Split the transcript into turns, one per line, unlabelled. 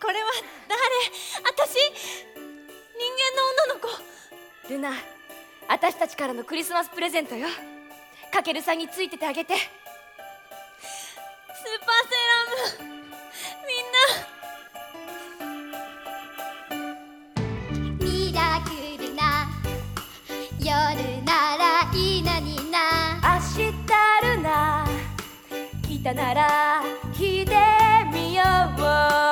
これは誰？私？人間の女の子。
ルナ私たちからのクリスマスプレゼントよ。かけるさんについててあげて。
スーパーセーラームみんな。
ミラクルな。夜ならいいのにな。
明日ルナ来たなら来てみよう。